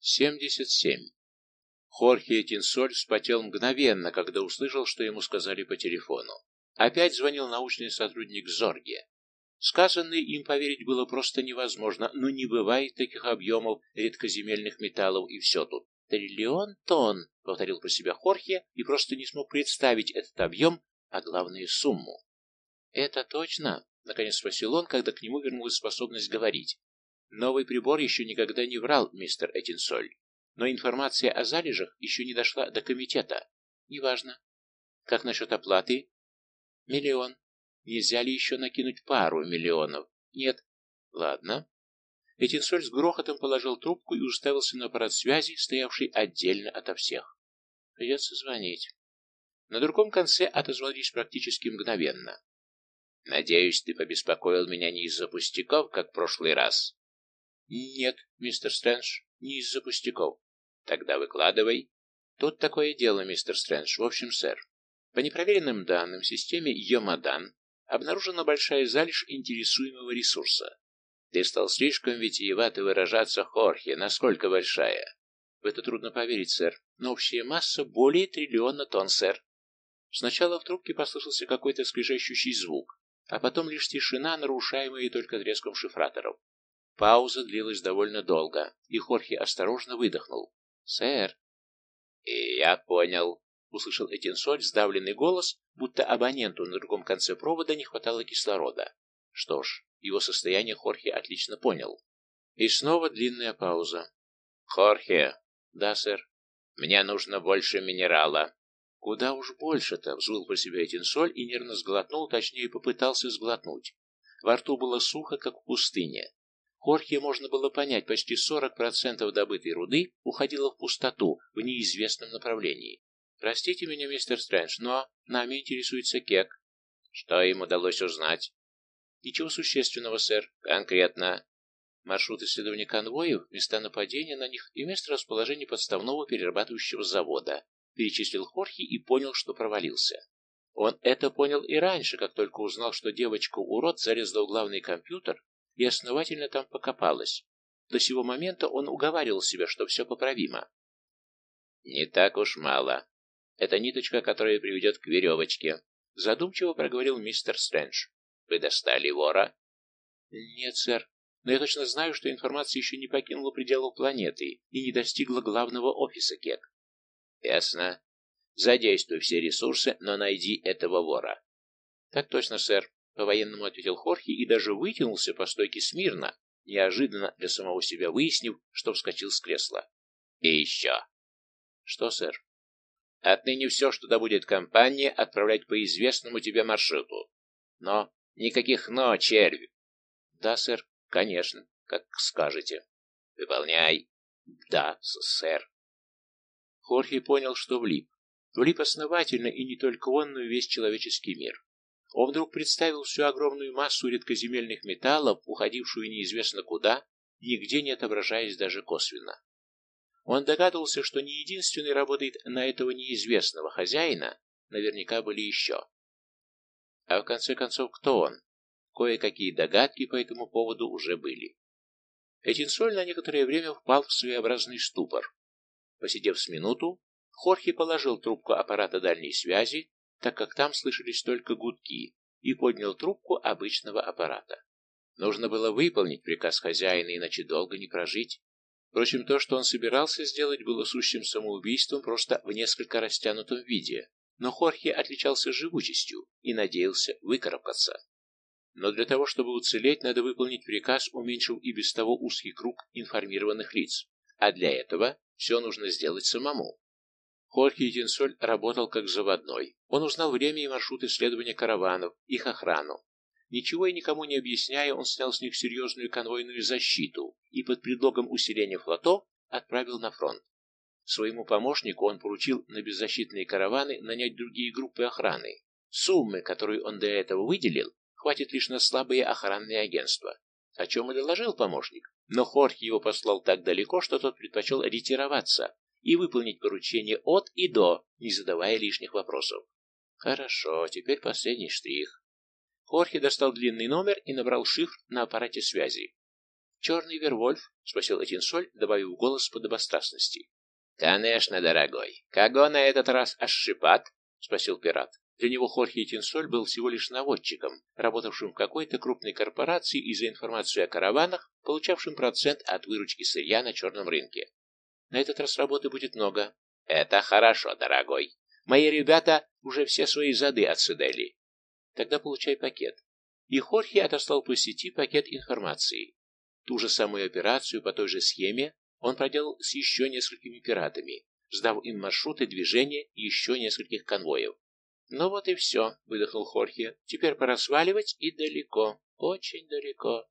77. Хорхе Этинсоль вспотел мгновенно, когда услышал, что ему сказали по телефону. Опять звонил научный сотрудник Зорге. Сказанное им поверить было просто невозможно, но не бывает таких объемов редкоземельных металлов, и все тут. «Триллион тонн», — повторил про себя Хорхе и просто не смог представить этот объем, а главное — сумму. «Это точно?» — наконец спросил он, когда к нему вернулась способность говорить. «Новый прибор еще никогда не врал, мистер Этинсоль, но информация о залежах еще не дошла до комитета. Неважно. Как насчет оплаты?» «Миллион. Нельзя ли еще накинуть пару миллионов?» «Нет». «Ладно». Этинсоль с грохотом положил трубку и уставился на аппарат связи, стоявший отдельно ото всех. «Придется звонить». На другом конце отозвались практически мгновенно. «Надеюсь, ты побеспокоил меня не из-за пустяков, как в прошлый раз?» «Нет, мистер Стрэндж, не из-за пустяков». «Тогда выкладывай». «Тут такое дело, мистер Стрэндж. В общем, сэр, по непроверенным данным в системе Йомадан обнаружена большая залежь интересуемого ресурса. Ты стал слишком витиевато выражаться, Хорхе. Насколько большая?» «В это трудно поверить, сэр, но общая масса более триллиона тонн, сэр». Сначала в трубке послышался какой-то скрежещущий звук, а потом лишь тишина, нарушаемая только треском шифраторов. Пауза длилась довольно долго, и Хорхе осторожно выдохнул. «Сэр!» «И я понял», — услышал Этинсоль сдавленный голос, будто абоненту на другом конце провода не хватало кислорода. Что ж, его состояние Хорхе отлично понял. И снова длинная пауза. «Хорхе!» «Да, сэр». «Мне нужно больше минерала». Куда уж больше-то, взвыл про себя Этинсоль и нервно сглотнул, точнее попытался сглотнуть. Во рту было сухо, как в пустыне. Хорхе можно было понять, почти 40% добытой руды уходило в пустоту, в неизвестном направлении. «Простите меня, мистер Стрэндж, но нами интересуется Кек». «Что им удалось узнать?» «Ничего существенного, сэр. Конкретно?» Маршрут исследования конвоев, места нападения на них и место расположения подставного перерабатывающего завода перечислил Хорхи и понял, что провалился. Он это понял и раньше, как только узнал, что девочка-урод залезла в главный компьютер и основательно там покопалась. До сего момента он уговаривал себя, что все поправимо. «Не так уж мало. Это ниточка, которая приведет к веревочке», — задумчиво проговорил мистер Стрэндж. «Вы достали вора?» «Нет, сэр. Но я точно знаю, что информация еще не покинула пределов планеты и не достигла главного офиса КЕК. Ясно. Задействуй все ресурсы, но найди этого вора. Так точно, сэр. По-военному ответил Хорхи и даже вытянулся по стойке смирно, неожиданно для самого себя выяснив, что вскочил с кресла. И еще. Что, сэр? Отныне все, что добудет компания, отправлять по известному тебе маршруту. Но никаких «но», червь. Да, сэр, конечно, как скажете. Выполняй. Да, сэр. Хорхе понял, что влип. Влип основательно, и не только он, но и весь человеческий мир. Он вдруг представил всю огромную массу редкоземельных металлов, уходившую неизвестно куда, нигде не отображаясь даже косвенно. Он догадывался, что не единственный работает на этого неизвестного хозяина, наверняка были еще. А в конце концов, кто он? Кое-какие догадки по этому поводу уже были. Этинсоль на некоторое время впал в своеобразный ступор. Посидев с минуту, Хорхе положил трубку аппарата дальней связи, так как там слышались только гудки, и поднял трубку обычного аппарата. Нужно было выполнить приказ хозяина, иначе долго не прожить. Впрочем, то, что он собирался сделать, было сущим самоубийством просто в несколько растянутом виде, но Хорхе отличался живучестью и надеялся выкарабкаться. Но для того, чтобы уцелеть, надо выполнить приказ, уменьшив и без того узкий круг информированных лиц, а для этого все нужно сделать самому. Хорхе Единсоль работал как заводной. Он узнал время и маршрут исследования караванов, их охрану. Ничего и никому не объясняя, он снял с них серьезную конвойную защиту и под предлогом усиления флотов отправил на фронт. Своему помощнику он поручил на беззащитные караваны нанять другие группы охраны. Суммы, которые он до этого выделил, хватит лишь на слабые охранные агентства, о чем и доложил помощник. Но Хорхе его послал так далеко, что тот предпочел ретироваться и выполнить поручение от и до, не задавая лишних вопросов. Хорошо, теперь последний штрих. Хорхе достал длинный номер и набрал шифр на аппарате связи. Черный Вервольф? — спросил Этинсоль, добавив голос подобострастности. «Конечно, дорогой. Кого на этот раз ошибат?» — спросил пират. Для него Хорхе Этинсоль был всего лишь наводчиком, работавшим в какой-то крупной корпорации и за информацию о караванах, получавшим процент от выручки сырья на черном рынке. На этот раз работы будет много. Это хорошо, дорогой. Мои ребята уже все свои зады отсидели. Тогда получай пакет. И Хорхе отослал по сети пакет информации. Ту же самую операцию по той же схеме он проделал с еще несколькими пиратами, сдав им маршруты движения еще нескольких конвоев. «Ну вот и все», — выдохнул Хорхе. «Теперь пора сваливать и далеко, очень далеко».